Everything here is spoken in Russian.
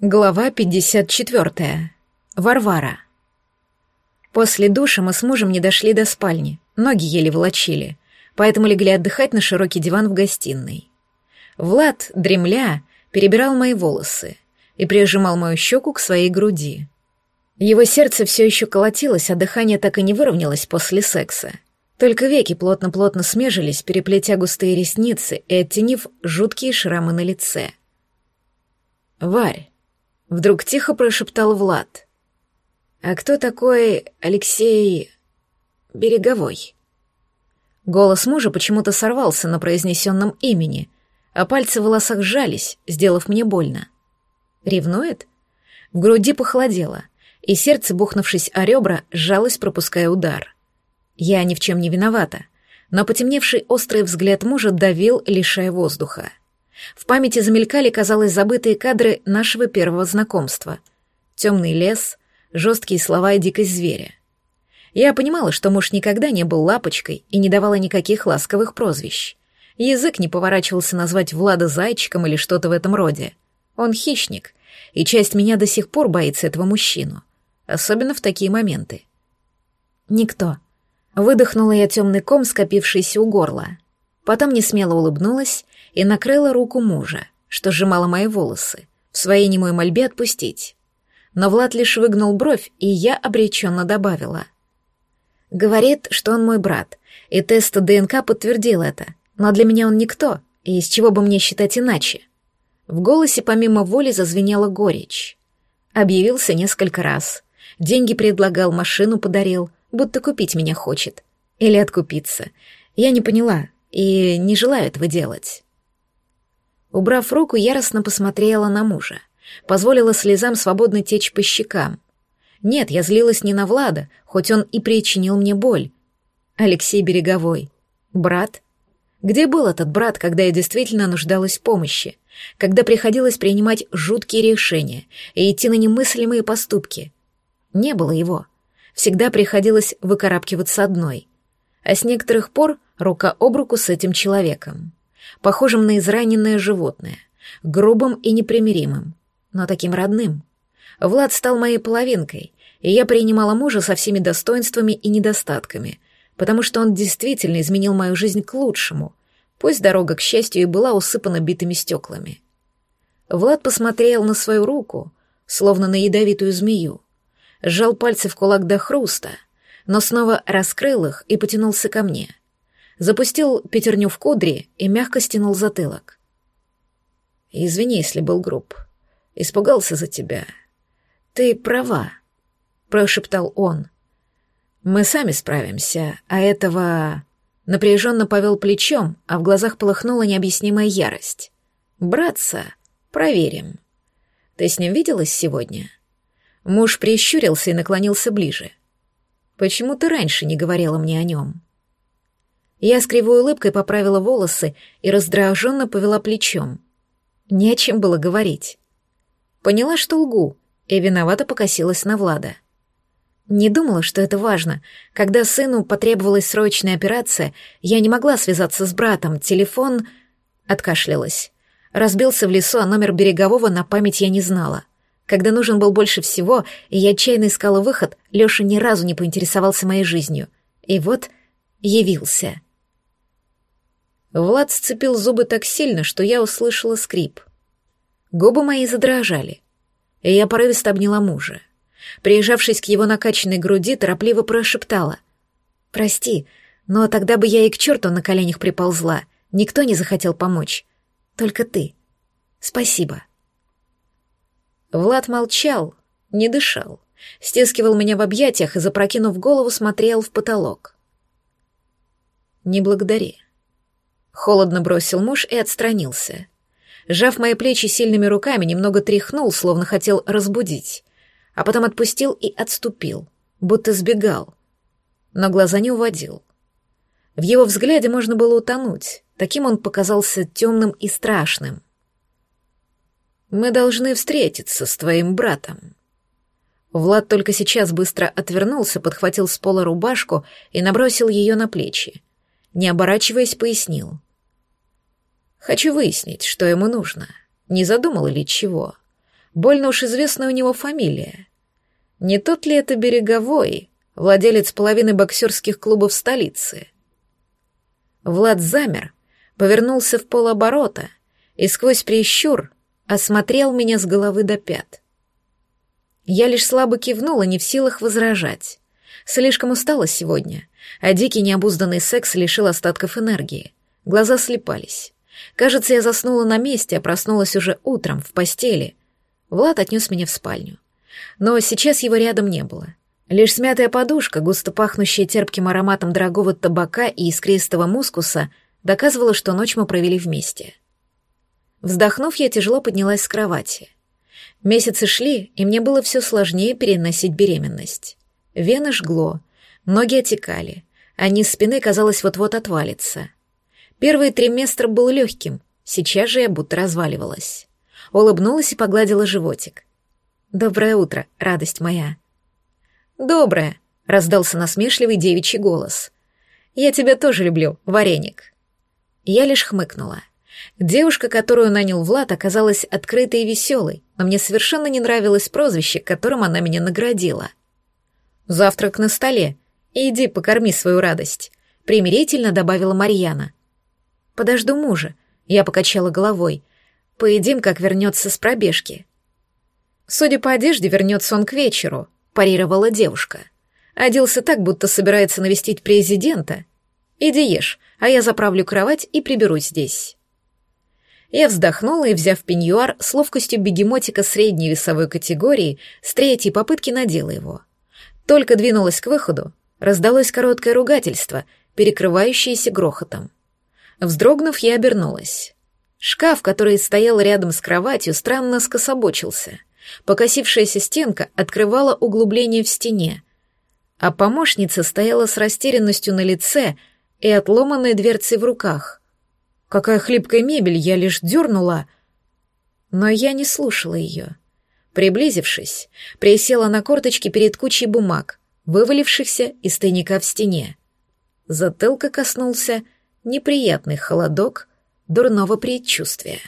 Глава 54. Варвара. После душа мы с мужем не дошли до спальни, ноги еле волочили, поэтому легли отдыхать на широкий диван в гостиной. Влад, дремля, перебирал мои волосы и прижимал мою щеку к своей груди. Его сердце все еще колотилось, а дыхание так и не выровнялось после секса. Только веки плотно-плотно смежились, переплетя густые ресницы и оттенив жуткие шрамы на лице. «Варь, Вдруг тихо прошептал Влад. «А кто такой Алексей Береговой?» Голос мужа почему-то сорвался на произнесенном имени, а пальцы в волосах сжались, сделав мне больно. «Ревнует?» В груди похолодело, и сердце, бухнувшись о ребра, сжалось, пропуская удар. Я ни в чем не виновата, но потемневший острый взгляд мужа давил, лишая воздуха. В памяти замелькали, казалось, забытые кадры нашего первого знакомства. Темный лес, жесткие слова и дикость зверя. Я понимала, что муж никогда не был лапочкой и не давала никаких ласковых прозвищ. Язык не поворачивался назвать Влада зайчиком или что-то в этом роде. Он хищник, и часть меня до сих пор боится этого мужчину. Особенно в такие моменты. Никто. Выдохнула я темный ком, скопившийся у горла. Потом не смело улыбнулась и накрыла руку мужа, что сжимала мои волосы, в своей немой мольбе отпустить. Но Влад лишь выгнул бровь, и я обреченно добавила. Говорит, что он мой брат, и тест ДНК подтвердил это, но для меня он никто, и из чего бы мне считать иначе? В голосе помимо воли зазвенела горечь. Объявился несколько раз. Деньги предлагал, машину подарил, будто купить меня хочет. Или откупиться. Я не поняла, и не желаю этого делать. Убрав руку, яростно посмотрела на мужа, позволила слезам свободно течь по щекам. Нет, я злилась не на Влада, хоть он и причинил мне боль. Алексей Береговой. Брат? Где был этот брат, когда я действительно нуждалась в помощи? Когда приходилось принимать жуткие решения и идти на немыслимые поступки? Не было его. Всегда приходилось выкарабкиваться одной. А с некоторых пор рука об руку с этим человеком, похожим на израненное животное, грубым и непримиримым, но таким родным. Влад стал моей половинкой, и я принимала мужа со всеми достоинствами и недостатками, потому что он действительно изменил мою жизнь к лучшему, пусть дорога к счастью и была усыпана битыми стеклами. Влад посмотрел на свою руку, словно на ядовитую змею, сжал пальцы в кулак до хруста, но снова раскрыл их и потянулся ко мне запустил пятерню в кудри и мягко стянул затылок. «Извини, если был груб. Испугался за тебя. Ты права», — прошептал он. «Мы сами справимся, а этого...» Напряженно повел плечом, а в глазах полыхнула необъяснимая ярость. «Братца, проверим. Ты с ним виделась сегодня?» Муж прищурился и наклонился ближе. «Почему ты раньше не говорила мне о нем?» Я с кривой улыбкой поправила волосы и раздраженно повела плечом. Не о чем было говорить. Поняла, что лгу, и виновато покосилась на Влада. Не думала, что это важно. Когда сыну потребовалась срочная операция, я не могла связаться с братом. Телефон... Откашлялась. Разбился в лесу, а номер берегового на память я не знала. Когда нужен был больше всего, и я отчаянно искала выход, Лёша ни разу не поинтересовался моей жизнью. И вот явился. Влад сцепил зубы так сильно, что я услышала скрип. Губы мои задрожали, и я порывисто обняла мужа. Приезжавшись к его накачанной груди, торопливо прошептала. «Прости, но тогда бы я и к черту на коленях приползла. Никто не захотел помочь. Только ты. Спасибо». Влад молчал, не дышал, стискивал меня в объятиях и, запрокинув голову, смотрел в потолок. «Не благодари», Холодно бросил муж и отстранился. Сжав мои плечи сильными руками, немного тряхнул, словно хотел разбудить, а потом отпустил и отступил, будто сбегал. Но глаза не уводил. В его взгляде можно было утонуть, таким он показался темным и страшным. «Мы должны встретиться с твоим братом». Влад только сейчас быстро отвернулся, подхватил с пола рубашку и набросил ее на плечи. Не оборачиваясь, пояснил. Хочу выяснить, что ему нужно. Не задумал ли чего. Больно уж известная у него фамилия. Не тот ли это Береговой, владелец половины боксерских клубов столицы? Влад замер, повернулся в полоборота и сквозь прищур осмотрел меня с головы до пят. Я лишь слабо кивнула, не в силах возражать. Слишком устала сегодня, а дикий необузданный секс лишил остатков энергии. Глаза слепались. Кажется, я заснула на месте, а проснулась уже утром, в постели. Влад отнес меня в спальню. Но сейчас его рядом не было. Лишь смятая подушка, густо пахнущая терпким ароматом дорогого табака и искристого мускуса, доказывала, что ночь мы провели вместе. Вздохнув, я тяжело поднялась с кровати. Месяцы шли, и мне было все сложнее переносить беременность. Вены жгло, ноги отекали, а низ спины, казалось, вот-вот отвалится. Первый триместр был легким, сейчас же я будто разваливалась. Улыбнулась и погладила животик. «Доброе утро, радость моя». «Доброе», — раздался насмешливый девичий голос. «Я тебя тоже люблю, вареник». Я лишь хмыкнула. Девушка, которую нанял Влад, оказалась открытой и веселой, но мне совершенно не нравилось прозвище, которым она меня наградила. «Завтрак на столе. Иди покорми свою радость», — примирительно добавила Марьяна. «Подожду мужа», — я покачала головой. «Поедим, как вернется с пробежки». «Судя по одежде, вернется он к вечеру», — парировала девушка. Оделся так, будто собирается навестить президента. «Иди ешь, а я заправлю кровать и приберусь здесь». Я вздохнула и, взяв пеньюар, с ловкостью бегемотика средней весовой категории, с третьей попытки надела его. Только двинулась к выходу, раздалось короткое ругательство, перекрывающееся грохотом. Вздрогнув, я обернулась. Шкаф, который стоял рядом с кроватью, странно скособочился. Покосившаяся стенка открывала углубление в стене, а помощница стояла с растерянностью на лице и отломанной дверцей в руках. Какая хлипкая мебель, я лишь дернула. Но я не слушала ее. Приблизившись, присела на корточки перед кучей бумаг, вывалившихся из тайника в стене. Затылка коснулся неприятный холодок дурного предчувствия.